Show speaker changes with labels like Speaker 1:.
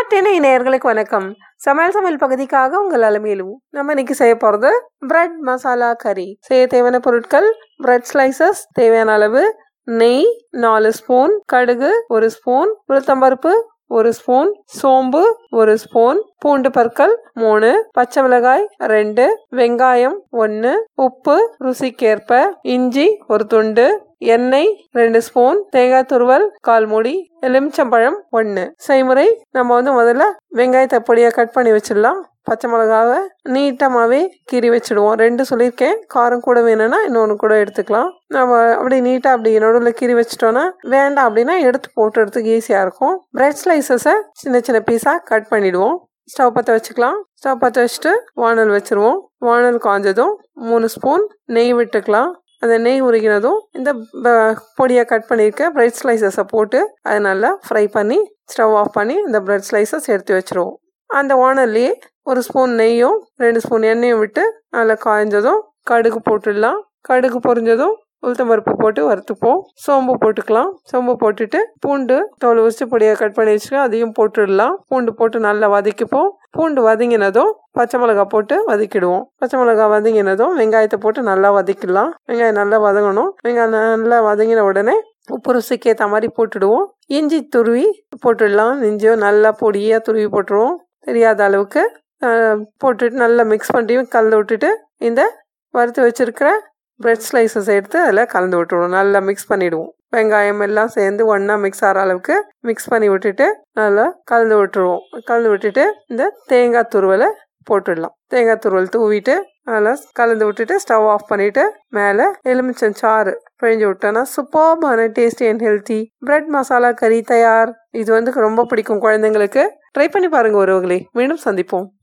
Speaker 1: நாட்டினை நேர்களுக்கு வணக்கம். சமையல் சமையல் பகுதிக்காக உங்கள் அலமையிலும் நம்ம இன்னைக்கு செய்ய போகிறது பிரெட் மசாலா கறி செய்ய தேவையான பொருட்கள் பிரெட் ஸ்லைசஸ் தேவையான அளவு நெய் நாலு ஸ்பூன் கடுகு ஒரு ஸ்பூன் உளுத்தம்பருப்பு ஒரு ஸ்பூன் சோம்பு ஒரு ஸ்பூன் பூண்டு பற்கள் மூணு பச்சை மிளகாய் ரெண்டு வெங்காயம் ஒன்று உப்பு ருசிக்கேற்ப இஞ்சி ஒரு துண்டு எண்ணெய் ரெண்டு ஸ்பூன் தேங்காய் துருவல் கால் மூடி எலுமிச்சம்பழம் ஒன்று செய்முறை நம்ம வந்து முதல்ல வெங்காயத்தை பொடியாக கட் பண்ணி வச்சிடலாம். பச்சை மிளகாவை நீட்டமாகவே கீறி வச்சுடுவோம். ரெண்டு சொல்லியிருக்கேன். காரம் கூட வேணும்னா இன்னொன்று கூட எடுத்துக்கலாம். நம்ம அப்படி நீட்டாக அப்படி நடுவில் கீறி வச்சிட்டோன்னா வேண்டாம் அப்படின்னா எடுத்து போட்டுறதுக்கு ஈஸியாக இருக்கும். பிரெட் ஸ்லைசஸை சின்ன சின்ன பீஸாக கட் பண்ணிவிடுவோம் ஸ்டவ் பற்ற வச்சுக்கலாம். ஸ்டவ் பற்ற வச்சுட்டு வானல் வச்சுருவோம். வானல் காஞ்சதும் மூணு ஸ்பூன் நெய் விட்டுக்கலாம். அந்த நெய் உருகினதும் இந்த பொடியை கட் பண்ணியிருக்க பிரெட் ஸ்லைசஸை போட்டு அதை நல்லா ஃப்ரை பண்ணி ஸ்டவ் ஆஃப் பண்ணி இந்த பிரெட் ஸ்லைசஸ் எடுத்து வச்சுருவோம். அந்த வானல்லையே ஒரு ஸ்பூன் நெய்யும் ரெண்டு ஸ்பூன் எண்ணெயும் விட்டு நல்லா காய்ஞ்சதும் கடுகு போட்டுடலாம். கடுகு பொரிஞ்சதும் உளுத்தம்பருப்பு போட்டு வறுத்துப்போம். சோம்பு போட்டுக்கலாம். சோம்பு போட்டுட்டு பூண்டு தோல் வச்சு பொடியாக கட் பண்ணி வச்சுக்கோ அதையும் போட்டுடலாம். பூண்டு போட்டு நல்லா வதக்கிப்போம். பூண்டு வதங்கினதும் பச்சை மிளகா போட்டு வதக்கிடுவோம். பச்சை மிளகா வதங்கினதும் வெங்காயத்தை போட்டு நல்லா வதக்கிடலாம். வெங்காயம் நல்லா வதங்கணும். வெங்காயம் நல்லா வதங்கின உடனே உப்பு ருசிக்கு ஏற்ற மாதிரி போட்டுடுவோம். இஞ்சி துருவி போட்டுடலாம். இஞ்சியும் நல்லா பொடியாக துருவி போட்டுருவோம். தெரியாத அளவுக்கு போட்டுட்டு நல்லா மிக்ஸ் பண்ணிட்டு கலந்து விட்டுட்டு இந்த வறுத்து வச்சுருக்கிற பிரெட் ஸ்லைசஸ் எடுத்து அதில் கலந்து விட்டுருவோம். நல்லா மிக்ஸ் பண்ணிவிடுவோம் வெங்காயம் எல்லாம் சேர்ந்து ஒன்றா மிக்ஸ் ஆகிற அளவுக்கு மிக்ஸ் பண்ணி விட்டுட்டு நல்லா கலந்து விட்டுருவோம். கலந்து விட்டுட்டு இந்த தேங்காய் துருவலை போட்டுடலாம். தேங்காய் துருவல் தூவிட்டு நல்லா கலந்து விட்டுட்டு ஸ்டவ் ஆஃப் பண்ணிவிட்டு மேலே எலுமிச்சம் சாறு பிழிஞ்சு விட்டோன்னா சூப்பர்பான tasty and healthy bread masala கறி தயார். இது வந்து ரொம்ப பிடிக்கும் குழந்தைங்களுக்கு. ட்ரை பண்ணி பாருங்கள் ஒருவங்களே மீண்டும் சந்திப்போம்.